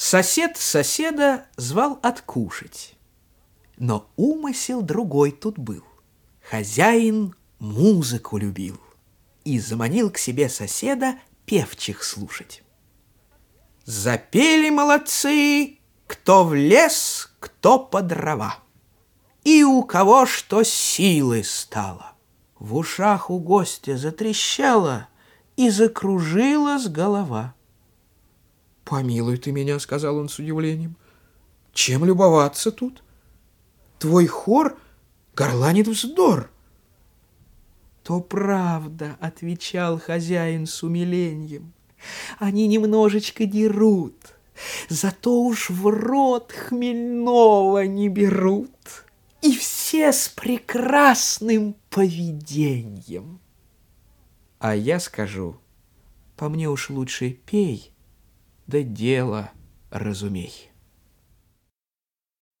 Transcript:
Сосед соседа звал откушать. Но умысел другой тут был. Хозяин музыку любил и заманил к себе соседа певчих слушать. Запели молодцы, кто в лес, кто по дрова. И у кого что силы стало. В ушах у гостя затрещало и закружилась голова. «Помилуй ты меня», — сказал он с удивлением. «Чем любоваться тут? Твой хор горланит вздор». «То правда», — отвечал хозяин с умилением. «Они немножечко дерут, зато уж в рот хмельного не берут, и все с прекрасным поведением». А я скажу, по мне уж лучше пей, да дело разумей.